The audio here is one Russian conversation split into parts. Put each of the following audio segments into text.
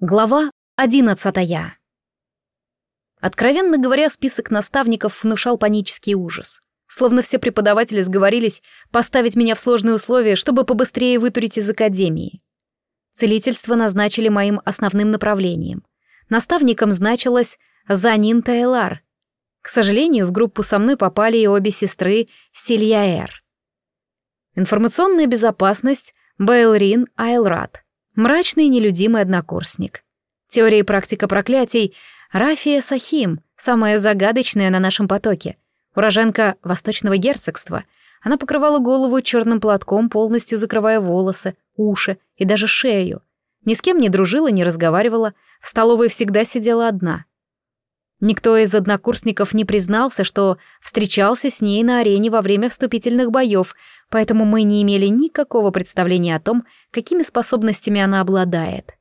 Глава одиннадцатая. Откровенно говоря, список наставников внушал панический ужас. Словно все преподаватели сговорились поставить меня в сложные условия, чтобы побыстрее вытурить из академии. Целительство назначили моим основным направлением. Наставником значилась Занин Тайлар. К сожалению, в группу со мной попали и обе сестры Сильяэр. Информационная безопасность Бейлрин Айлрат — Мрачный нелюдимый однокурсник. Теория и практика проклятий Рафия Сахим, самая загадочная на нашем потоке. Уроженка Восточного герцогства. Она покрывала голову черным платком, полностью закрывая волосы, уши и даже шею. Ни с кем не дружила, не разговаривала, в столовой всегда сидела одна. Никто из однокурсников не признался, что встречался с ней на арене во время вступительных боев, поэтому мы не имели никакого представления о том, какими способностями она обладает.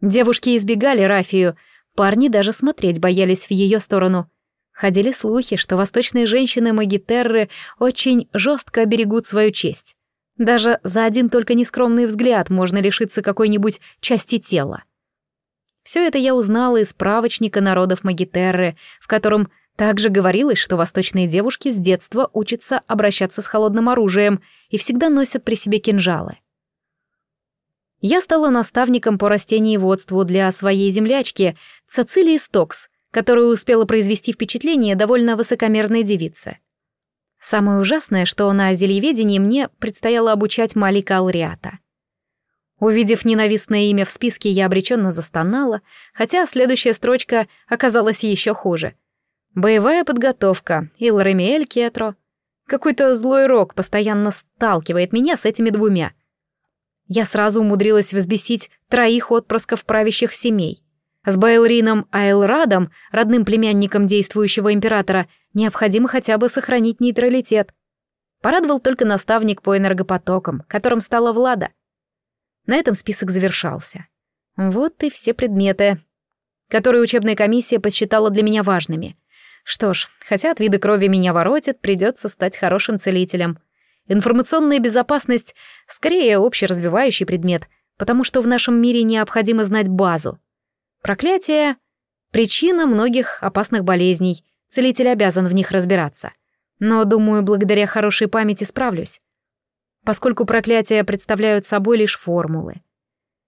Девушки избегали Рафию, парни даже смотреть боялись в ее сторону. Ходили слухи, что восточные женщины Магитерры очень жестко берегут свою честь. Даже за один только нескромный взгляд можно лишиться какой-нибудь части тела. Все это я узнала из справочника народов Магитерры, в котором также говорилось, что восточные девушки с детства учатся обращаться с холодным оружием и всегда носят при себе кинжалы. Я стала наставником по растениеводству для своей землячки Цицилии Стокс, которая успела произвести впечатление довольно высокомерной девицы. Самое ужасное, что на зельеведении мне предстояло обучать Малика Алриата. Увидев ненавистное имя в списке, я обреченно застонала, хотя следующая строчка оказалась еще хуже — Боевая подготовка, Илрамиэль Кетро. Какой-то злой рок постоянно сталкивает меня с этими двумя. Я сразу умудрилась взбесить троих отпрысков правящих семей. С Байлрином Айлрадом, родным племянником действующего императора, необходимо хотя бы сохранить нейтралитет. Порадовал только наставник по энергопотокам, которым стала Влада. На этом список завершался. Вот и все предметы, которые учебная комиссия посчитала для меня важными — что ж, хотя от вида крови меня воротит, придется стать хорошим целителем. Информационная безопасность — скорее общеразвивающий предмет, потому что в нашем мире необходимо знать базу. Проклятие — причина многих опасных болезней, целитель обязан в них разбираться. Но, думаю, благодаря хорошей памяти справлюсь. Поскольку проклятия представляют собой лишь формулы.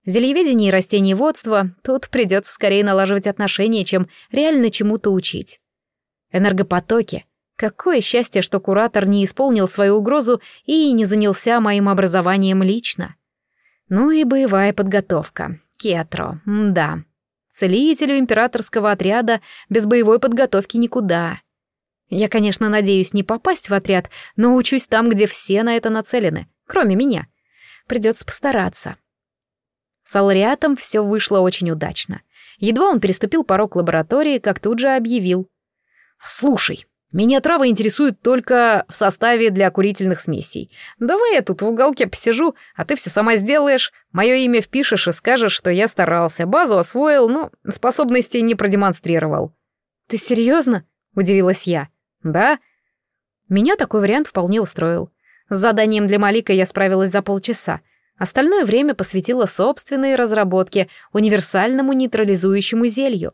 Зельеведение и растениеводство тут придется скорее налаживать отношения, чем реально чему-то учить. Энергопотоки. Какое счастье, что куратор не исполнил свою угрозу и не занялся моим образованием лично. Ну и боевая подготовка. Кетро, да. Целителю императорского отряда без боевой подготовки никуда. Я, конечно, надеюсь не попасть в отряд, но учусь там, где все на это нацелены, кроме меня. Придется постараться. С Алриатом все вышло очень удачно. Едва он переступил порог лаборатории, как тут же объявил. «Слушай, меня травы интересуют только в составе для курительных смесей. Давай я тут в уголке посижу, а ты все сама сделаешь, мое имя впишешь и скажешь, что я старался, базу освоил, но способностей не продемонстрировал». «Ты серьезно?» — удивилась я. «Да». Меня такой вариант вполне устроил. С заданием для Малика я справилась за полчаса. Остальное время посвятила собственной разработке, универсальному нейтрализующему зелью.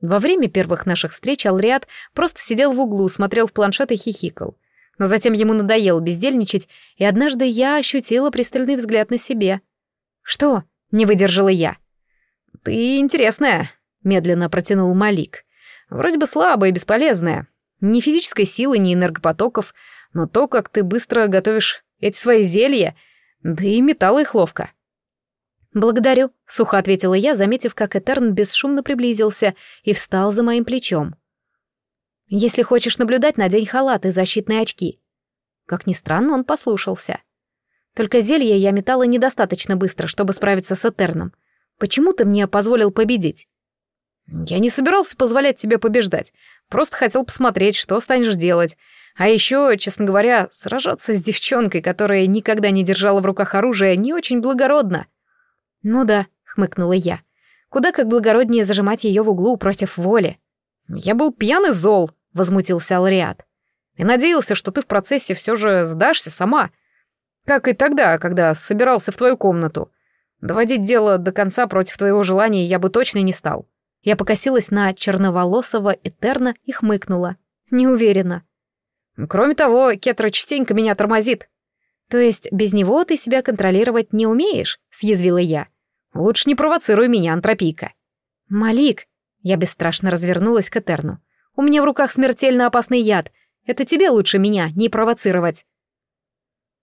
Во время первых наших встреч Алриат просто сидел в углу, смотрел в планшет и хихикал. Но затем ему надоело бездельничать, и однажды я ощутила пристальный взгляд на себе. «Что?» — не выдержала я. «Ты интересная», — медленно протянул Малик. «Вроде бы слабая и бесполезная. Ни физической силы, ни энергопотоков, но то, как ты быстро готовишь эти свои зелья, да и металл их ловко». «Благодарю», — сухо ответила я, заметив, как Этерн бесшумно приблизился и встал за моим плечом. «Если хочешь наблюдать, надень халат и защитные очки». Как ни странно, он послушался. Только зелье я метала недостаточно быстро, чтобы справиться с Этерном. Почему ты мне позволил победить? Я не собирался позволять тебе побеждать. Просто хотел посмотреть, что станешь делать. А еще, честно говоря, сражаться с девчонкой, которая никогда не держала в руках оружие, не очень благородно. «Ну да», — хмыкнула я. «Куда как благороднее зажимать ее в углу против воли». «Я был пьяный зол», — возмутился Алриат. «И надеялся, что ты в процессе все же сдашься сама. Как и тогда, когда собирался в твою комнату. Доводить дело до конца против твоего желания я бы точно не стал. Я покосилась на черноволосого Этерна и хмыкнула. Не уверена. Кроме того, Кетра частенько меня тормозит. То есть без него ты себя контролировать не умеешь? Съязвила я. Лучше не провоцируй меня, антропийка. Малик, я бесстрашно развернулась к Этерну. У меня в руках смертельно опасный яд. Это тебе лучше меня не провоцировать.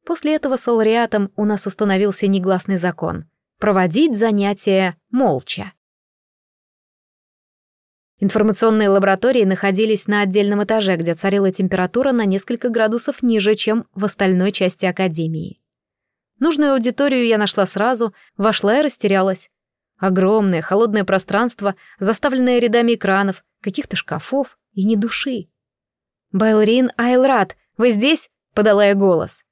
После этого с Алариатом у нас установился негласный закон — проводить занятия молча. Информационные лаборатории находились на отдельном этаже, где царила температура на несколько градусов ниже, чем в остальной части Академии. Нужную аудиторию я нашла сразу, вошла и растерялась. Огромное холодное пространство, заставленное рядами экранов, каких-то шкафов и ни души. «Байлрин Айлрат, вы здесь?» — подала я голос.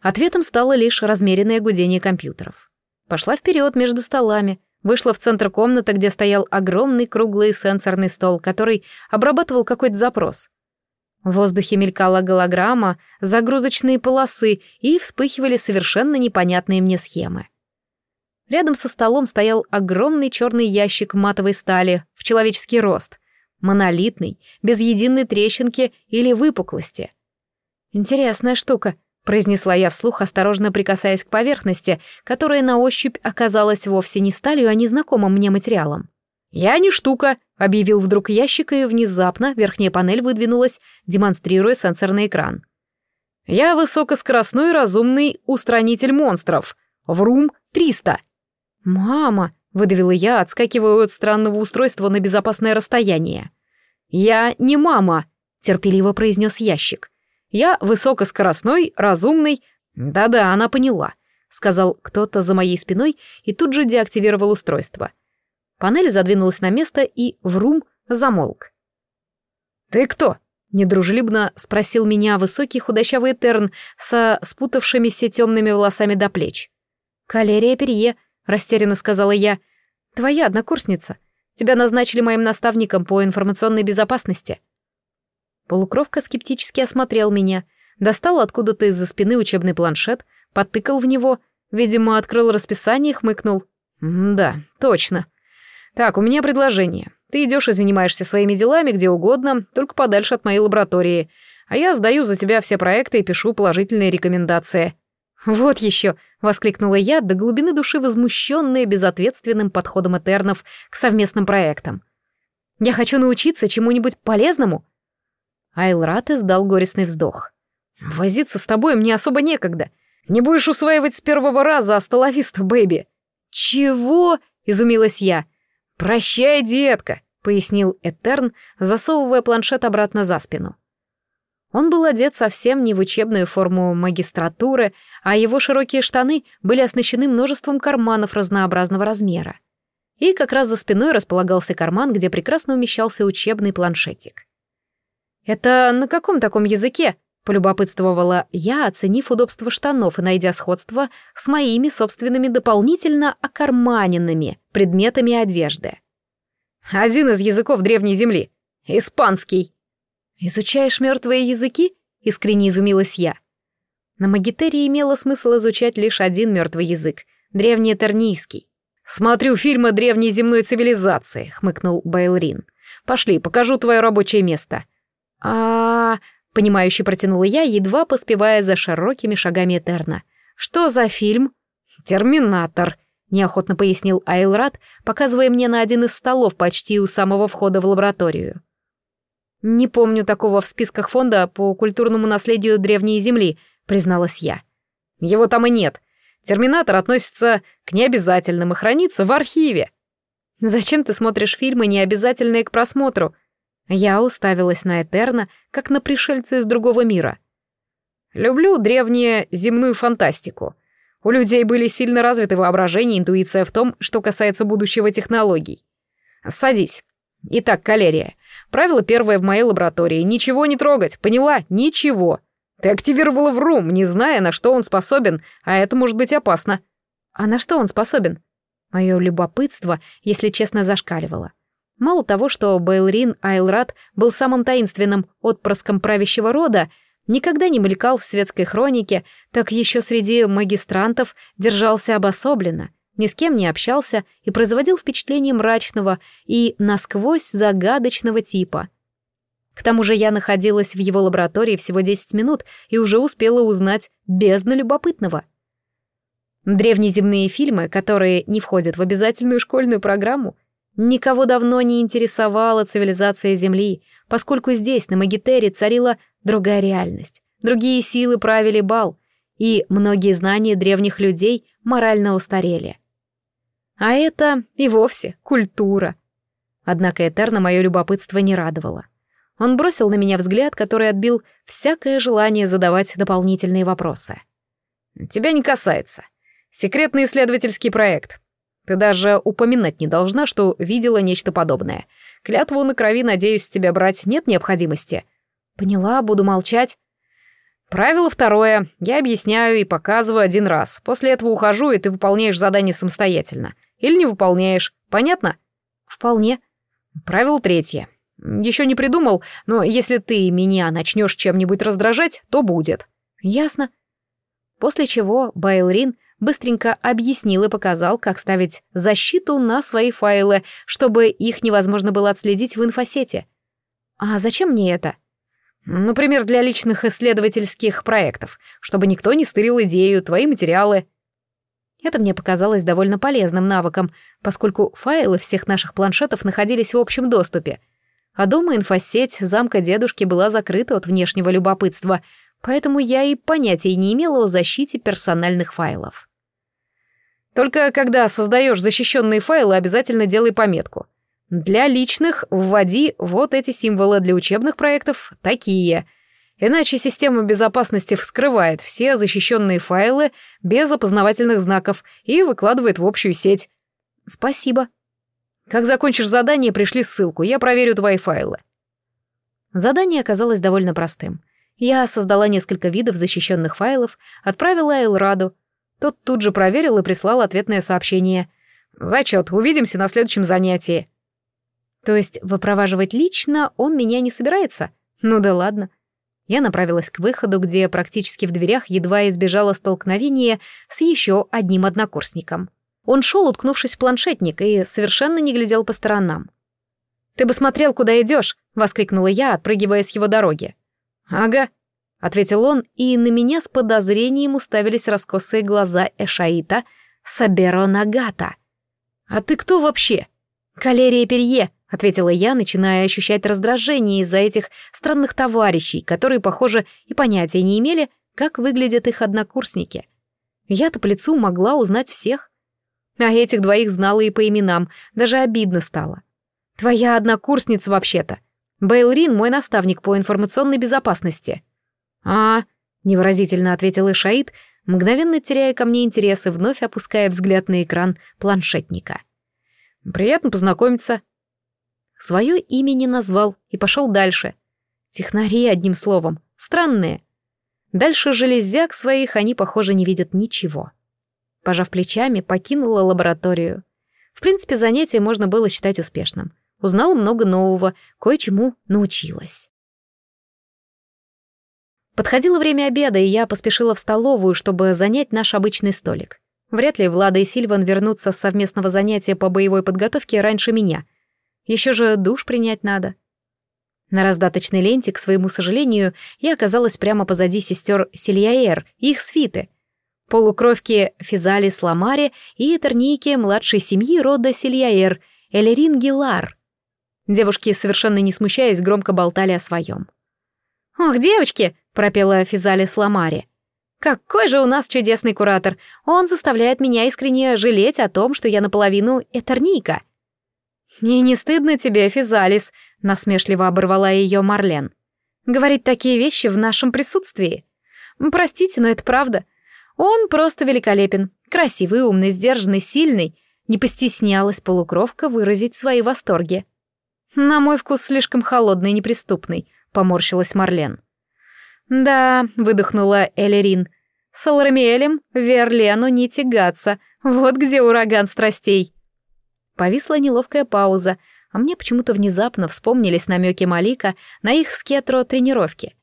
Ответом стало лишь размеренное гудение компьютеров. Пошла вперед между столами, вышла в центр комнаты, где стоял огромный круглый сенсорный стол, который обрабатывал какой-то запрос. В воздухе мелькала голограмма, загрузочные полосы и вспыхивали совершенно непонятные мне схемы. Рядом со столом стоял огромный черный ящик матовой стали в человеческий рост, монолитный, без единой трещинки или выпуклости. Интересная штука — произнесла я вслух, осторожно прикасаясь к поверхности, которая на ощупь оказалась вовсе не сталью, а незнакомым мне материалом. «Я не штука», — объявил вдруг ящик, и внезапно верхняя панель выдвинулась, демонстрируя сенсорный экран. «Я высокоскоростной разумный устранитель монстров. Врум-300». «Мама», — выдавила я, отскакивая от странного устройства на безопасное расстояние. «Я не мама», — терпеливо произнес ящик. Я высокоскоростной, разумный. Да-да, она поняла, сказал кто-то за моей спиной и тут же деактивировал устройство. Панель задвинулась на место и врум замолк. Ты кто? недружелюбно спросил меня высокий худощавый Терн со спутавшимися темными волосами до плеч. «Калерия Перье», — растерянно сказала я. «Твоя однокурсница. Тебя назначили моим наставником по информационной безопасности». Полукровка скептически осмотрел меня, достал откуда-то из-за спины учебный планшет, подтыкал в него, видимо, открыл расписание и хмыкнул. «Да, точно. Так, у меня предложение. Ты идешь и занимаешься своими делами где угодно, только подальше от моей лаборатории, а я сдаю за тебя все проекты и пишу положительные рекомендации». «Вот еще!» — воскликнула я, до глубины души возмущенная безответственным подходом Этернов к совместным проектам. «Я хочу научиться чему-нибудь полезному». Айлрат издал горестный вздох. «Возиться с тобой мне особо некогда. Не будешь усваивать с первого раза, астоловиста, бэби». «Чего?» — изумилась я. «Прощай, детка», — пояснил Этерн, засовывая планшет обратно за спину. Он был одет совсем не в учебную форму магистратуры, а его широкие штаны были оснащены множеством карманов разнообразного размера. И как раз за спиной располагался карман, где прекрасно умещался учебный планшетик. «Это на каком таком языке?» — полюбопытствовала я, оценив удобство штанов и найдя сходство с моими собственными дополнительно окарманенными предметами одежды. «Один из языков Древней Земли. Испанский». «Изучаешь мертвые языки?» — искренне изумилась я. На Магитерии имело смысл изучать лишь один мертвый язык — древнетернийский. «Смотрю фильмы древней земной цивилизации», — хмыкнул Байлрин. «Пошли, покажу твое рабочее место» а понимающе протянула я, едва поспевая за широкими шагами Этерна. «Что за фильм?» «Терминатор», — неохотно пояснил Айлрат, показывая мне на один из столов почти у самого входа в лабораторию. «Не помню такого в списках фонда по культурному наследию Древней Земли», — призналась я. «Его там и нет. Терминатор относится к необязательным и хранится в архиве». «Зачем ты смотришь фильмы, необязательные к просмотру?» Я уставилась на Этерна, как на пришельца из другого мира. Люблю древнюю земную фантастику. У людей были сильно развиты воображение и интуиция в том, что касается будущего технологий. Садись. Итак, калерия. Правило первое в моей лаборатории. Ничего не трогать, поняла? Ничего. Ты активировала в рум, не зная, на что он способен, а это может быть опасно. А на что он способен? Мое любопытство, если честно, зашкаливало. Мало того, что Бейлрин Айлрат был самым таинственным отпрыском правящего рода, никогда не мелькал в светской хронике, так еще среди магистрантов держался обособленно, ни с кем не общался и производил впечатление мрачного и насквозь загадочного типа. К тому же я находилась в его лаборатории всего 10 минут и уже успела узнать бездну любопытного. Древнеземные фильмы, которые не входят в обязательную школьную программу, никого давно не интересовала цивилизация Земли, поскольку здесь, на Магитере, царила другая реальность, другие силы правили бал, и многие знания древних людей морально устарели. А это и вовсе культура. Однако Этерна мое любопытство не радовало. Он бросил на меня взгляд, который отбил всякое желание задавать дополнительные вопросы. «Тебя не касается. Секретный исследовательский проект. Ты даже упоминать не должна, что видела нечто подобное. Клятву на крови, надеюсь, тебя брать нет необходимости». «Поняла, буду молчать». Правило второе. Я объясняю и показываю один раз. После этого ухожу, и ты выполняешь задание самостоятельно. Или не выполняешь. Понятно? Вполне. Правило третье. Еще не придумал, но если ты меня начнешь чем-нибудь раздражать, то будет. Ясно. После чего Байлрин быстренько объяснил и показал, как ставить защиту на свои файлы, чтобы их невозможно было отследить в инфосете. А зачем мне это? Например, для личных исследовательских проектов, чтобы никто не стырил идею, твои материалы. Это мне показалось довольно полезным навыком, поскольку файлы всех наших планшетов находились в общем доступе. А дома инфосеть замка дедушки была закрыта от внешнего любопытства, поэтому я и понятия не имела о защите персональных файлов. Только когда создаешь защищенные файлы, обязательно делай пометку. Для личных вводи вот эти символы, для учебных проектов такие — Иначе система безопасности вскрывает все защищенные файлы без опознавательных знаков и выкладывает в общую сеть. Спасибо. Как закончишь задание, пришли ссылку, я проверю твои файлы. Задание оказалось довольно простым. Я создала несколько видов защищенных файлов, отправила Элраду. Тот тут же проверил и прислал ответное сообщение. «Зачет, увидимся на следующем занятии». То есть выпроваживать лично он меня не собирается? Ну да ладно. Я направилась к выходу, где практически в дверях едва избежала столкновения с еще одним однокурсником. Он шел, уткнувшись в планшетник, и совершенно не глядел по сторонам. «Ты бы смотрел, куда идешь!» — воскликнула я, отпрыгивая с его дороги. «Ага», — ответил он, и на меня с подозрением уставились раскосые глаза Эшаита Саберо Нагата. «А ты кто вообще?» «Калерия Перье», — ответила я, начиная ощущать раздражение из-за этих странных товарищей, которые, похоже, и понятия не имели, как выглядят их однокурсники. Я-то по лицу могла узнать всех. А этих двоих знала и по именам, даже обидно стало. «Твоя однокурсница вообще-то. Бейлрин — мой наставник по информационной безопасности». «А...» — невыразительно ответил Ишаид, мгновенно теряя ко мне интерес и вновь опуская взгляд на экран планшетника. «Приятно познакомиться», Свое имя не назвал и пошел дальше. Технари, одним словом, странные. Дальше железяк своих они, похоже, не видят ничего. Пожав плечами, покинула лабораторию. В принципе, занятие можно было считать успешным. Узнала много нового, кое-чему научилась. Подходило время обеда, и я поспешила в столовую, чтобы занять наш обычный столик. Вряд ли Влада и Сильван вернутся с совместного занятия по боевой подготовке раньше меня — еще же душ принять надо. На раздаточной ленте, к своему сожалению, я оказалась прямо позади сестер Сильяэр и их свиты. Полукровки Физалис Ламари и Этернийки младшей семьи рода Сильяэр, Элерин Гилар. Девушки, совершенно не смущаясь, громко болтали о своем. «Ох, девочки!» — пропела Физалис Ламари. «Какой же у нас чудесный куратор! Он заставляет меня искренне жалеть о том, что я наполовину Этернийка!» «И не стыдно тебе, Физалис?» — насмешливо оборвала ее Марлен. «Говорить такие вещи в нашем присутствии? Простите, но это правда. Он просто великолепен, красивый, умный, сдержанный, сильный. Не постеснялась полукровка выразить свои восторги. На мой вкус слишком холодный и неприступный», — поморщилась Марлен. «Да», — выдохнула Элерин, — «с Алрамиэлем Верлену не тягаться, вот где ураган страстей». Повисла неловкая пауза, а мне почему-то внезапно вспомнились намеки Малика на их скетро тренировки.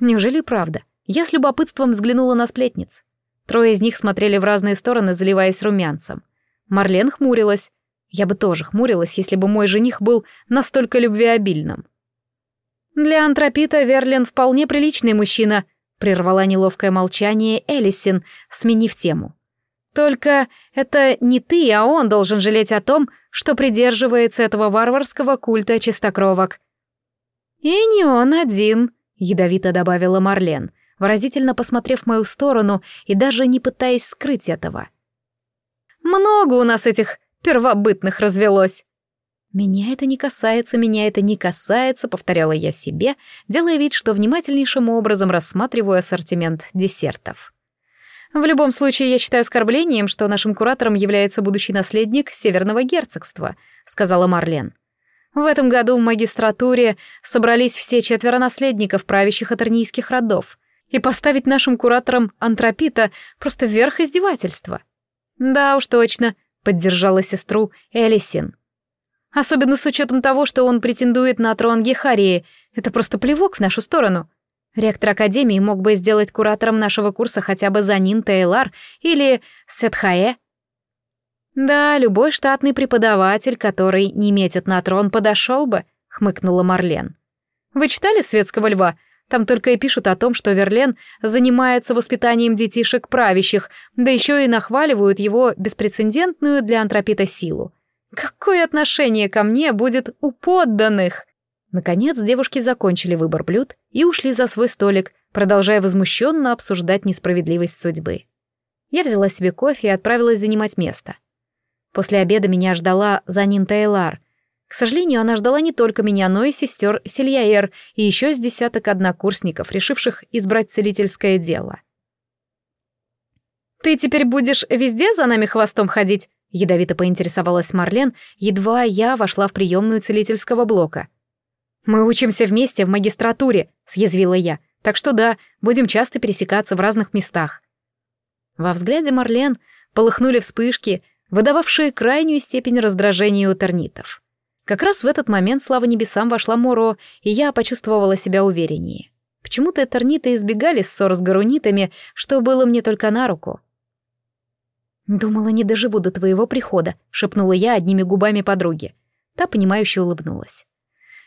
Неужели правда? Я с любопытством взглянула на сплетниц. Трое из них смотрели в разные стороны, заливаясь румянцем. Марлен хмурилась. Я бы тоже хмурилась, если бы мой жених был настолько любвеобильным. «Для антропита Верлин вполне приличный мужчина», — прервала неловкое молчание Элисин, сменив тему. «Только это не ты, а он должен жалеть о том, что придерживается этого варварского культа чистокровок». «И не он один», — ядовито добавила Марлен, выразительно посмотрев в мою сторону и даже не пытаясь скрыть этого. «Много у нас этих первобытных развелось». «Меня это не касается, меня это не касается», — повторяла я себе, делая вид, что внимательнейшим образом рассматриваю ассортимент десертов. «В любом случае, я считаю оскорблением, что нашим куратором является будущий наследник Северного герцогства», — сказала Марлен. «В этом году в магистратуре собрались все четверо наследников правящих атернийских родов, и поставить нашим куратором антропита просто верх издевательства». «Да уж точно», — поддержала сестру Элисин. Особенно с учетом того, что он претендует на трон Гехарии. Это просто плевок в нашу сторону. Ректор Академии мог бы сделать куратором нашего курса хотя бы Занин Тейлар или Сетхае. Да, любой штатный преподаватель, который не метит на трон, подошел бы, хмыкнула Марлен. Вы читали «Светского льва»? Там только и пишут о том, что Верлен занимается воспитанием детишек правящих, да еще и нахваливают его беспрецедентную для антропита силу. Какое отношение ко мне будет у подданных? Наконец девушки закончили выбор блюд и ушли за свой столик, продолжая возмущенно обсуждать несправедливость судьбы. Я взяла себе кофе и отправилась занимать место. После обеда меня ждала Занин Тейлар. К сожалению, она ждала не только меня, но и сестер Сильяэр и еще с десяток однокурсников, решивших избрать целительское дело. «Ты теперь будешь везде за нами хвостом ходить?» Ядовито поинтересовалась Марлен, едва я вошла в приемную целительского блока. «Мы учимся вместе в магистратуре», — съязвила я. «Так что да, будем часто пересекаться в разных местах». Во взгляде Марлен полыхнули вспышки, выдававшие крайнюю степень раздражения у тернитов. Как раз в этот момент, слава небесам, вошла Моро, и я почувствовала себя увереннее. Почему-то терниты избегали ссор с гарунитами, что было мне только на руку. «Думала, не доживу до твоего прихода», — шепнула я одними губами подруги. Та, понимающе улыбнулась.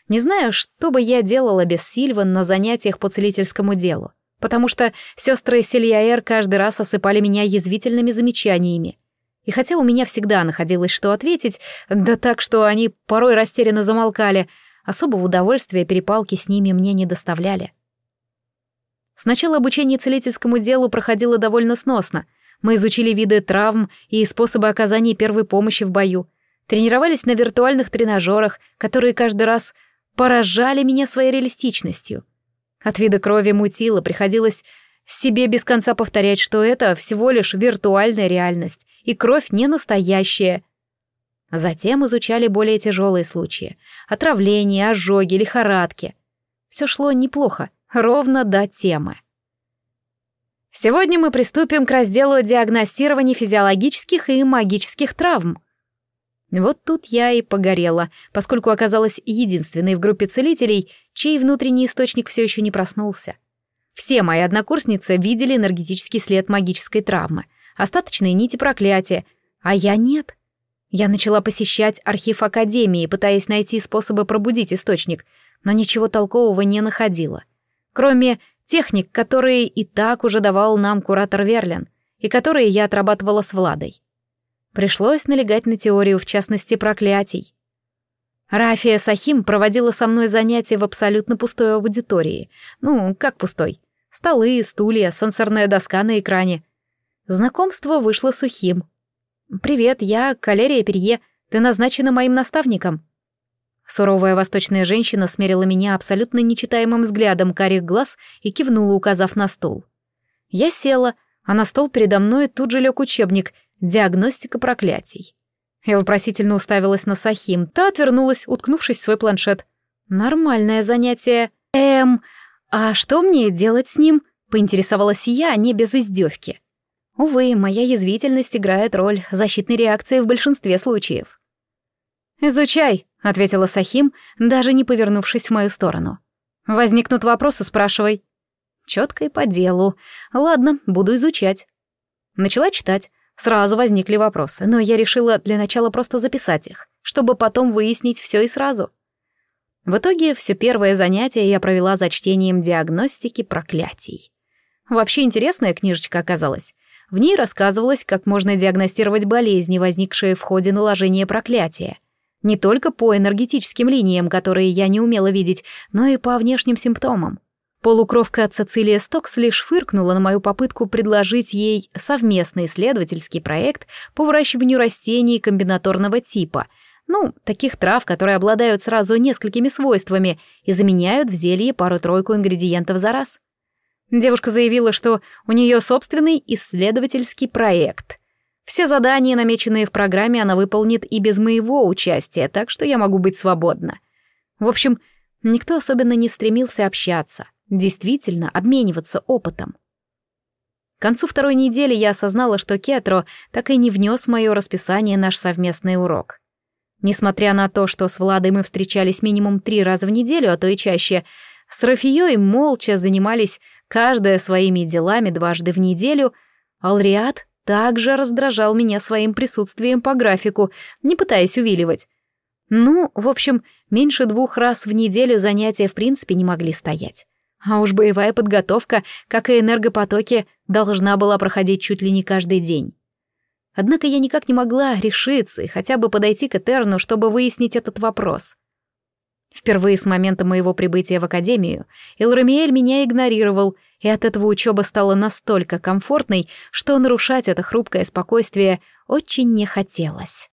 Не знаю, что бы я делала без Сильван на занятиях по целительскому делу, потому что сестры Сильяэр каждый раз осыпали меня язвительными замечаниями. И хотя у меня всегда находилось что ответить, да так, что они порой растерянно замолкали, особого удовольствия перепалки с ними мне не доставляли. Сначала обучение целительскому делу проходило довольно сносно — мы изучили виды травм и способы оказания первой помощи в бою. Тренировались на виртуальных тренажерах, которые каждый раз поражали меня своей реалистичностью. От вида крови мутила приходилось себе без конца повторять, что это всего лишь виртуальная реальность, и кровь не настоящая. Затем изучали более тяжелые случаи — отравления, ожоги, лихорадки. Все шло неплохо, ровно до темы. Сегодня мы приступим к разделу диагностирования физиологических и магических травм. Вот тут я и погорела, поскольку оказалась единственной в группе целителей, чей внутренний источник все еще не проснулся. Все мои однокурсницы видели энергетический след магической травмы, остаточные нити проклятия, а я нет. Я начала посещать архив Академии, пытаясь найти способы пробудить источник, но ничего толкового не находила. Кроме Техник, которые и так уже давал нам куратор Верлин, и которые я отрабатывала с Владой. Пришлось налегать на теорию, в частности, проклятий. Рафия Сахим проводила со мной занятия в абсолютно пустой аудитории. Ну, как пустой? Столы, стулья, сенсорная доска на экране. Знакомство вышло сухим. «Привет, я Калерия Перье. Ты назначена моим наставником». Суровая восточная женщина смерила меня абсолютно нечитаемым взглядом карих глаз и кивнула, указав на стул. Я села, а на стол передо мной тут же лег учебник «Диагностика проклятий». Я вопросительно уставилась на Сахим, та отвернулась, уткнувшись в свой планшет. «Нормальное занятие. Эм, а что мне делать с ним?» — поинтересовалась я, не без издевки. Увы, моя язвительность играет роль защитной реакции в большинстве случаев. «Изучай», — ответила Сахим, даже не повернувшись в мою сторону. «Возникнут вопросы, спрашивай». Четко и по делу. Ладно, буду изучать. Начала читать. Сразу возникли вопросы, но я решила для начала просто записать их, чтобы потом выяснить все и сразу. В итоге все первое занятие я провела за чтением диагностики проклятий. Вообще интересная книжечка оказалась. В ней рассказывалось, как можно диагностировать болезни, возникшие в ходе наложения проклятия. Не только по энергетическим линиям, которые я не умела видеть, но и по внешним симптомам. Полукровка от Цицилия Стокс лишь фыркнула на мою попытку предложить ей совместный исследовательский проект по выращиванию растений комбинаторного типа, ну, таких трав, которые обладают сразу несколькими свойствами и заменяют в зелье пару-тройку ингредиентов за раз. Девушка заявила, что у нее собственный исследовательский проект. Все задания, намеченные в программе, она выполнит и без моего участия, так что я могу быть свободна. В общем, никто особенно не стремился общаться, действительно обмениваться опытом. К концу второй недели я осознала, что Кетро так и не внес в мое расписание наш совместный урок. Несмотря на то, что с Владой мы встречались минимум три раза в неделю, а то и чаще, с Рафией молча занимались каждая своими делами дважды в неделю, Алриат также раздражал меня своим присутствием по графику, не пытаясь увиливать. Ну, в общем, меньше двух раз в неделю занятия в принципе не могли стоять. А уж боевая подготовка, как и энергопотоки, должна была проходить чуть ли не каждый день. Однако я никак не могла решиться и хотя бы подойти к Этерну, чтобы выяснить этот вопрос. Впервые с момента моего прибытия в академию Элрамиэль меня игнорировал, и от этого учеба стала настолько комфортной, что нарушать это хрупкое спокойствие очень не хотелось.